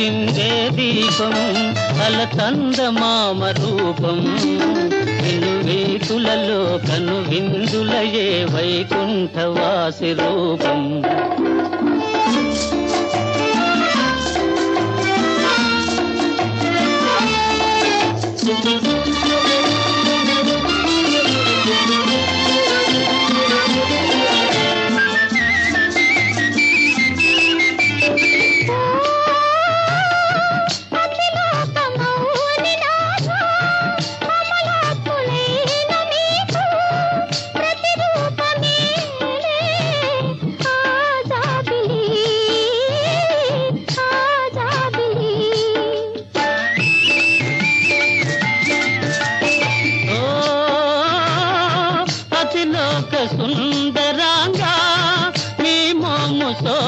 మురిసిందే దీపం అలకందమామ రూపం. విను వీతులలో కను విందులయే వైకుంఠవాసి రూపం.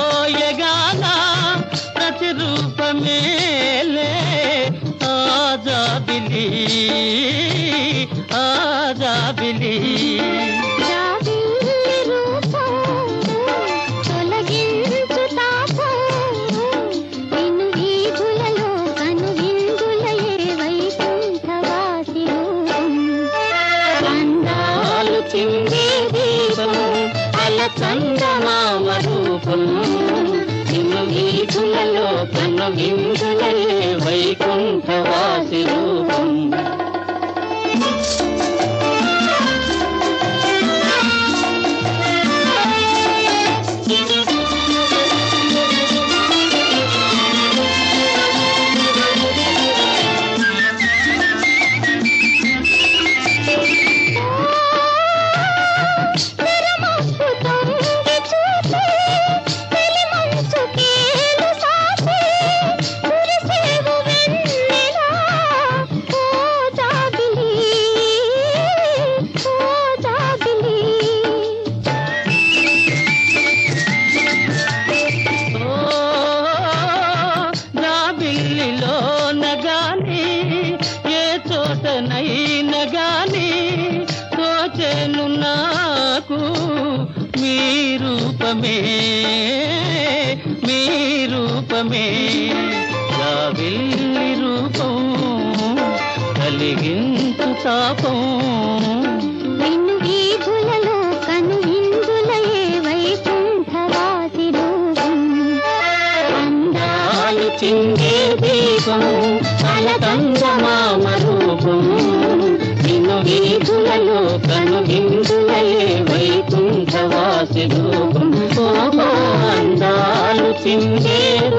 మోము సోయగాన ప్రతిరూపమేలే ఆజాబిలి ఆజాబిలి జాబిల్లి రూపం. తొలగించు తాపం నిన్ను వీధులలో కను విందులయే వైకుంఠవాసి రూపం. వినగానే తోచెను నాకు మీ రూపమే మీ రూపమే. నా రూపం కలిగించు తాపం. నిన్ను వీధులలో కను ఇందులయే వైకుంఠవాసి రూపం. అందాలు చిందే దీపం అలకందమామ రూపం. వీధులలో కను వైకుంఠవాసి రూపం. అందాలు చిందే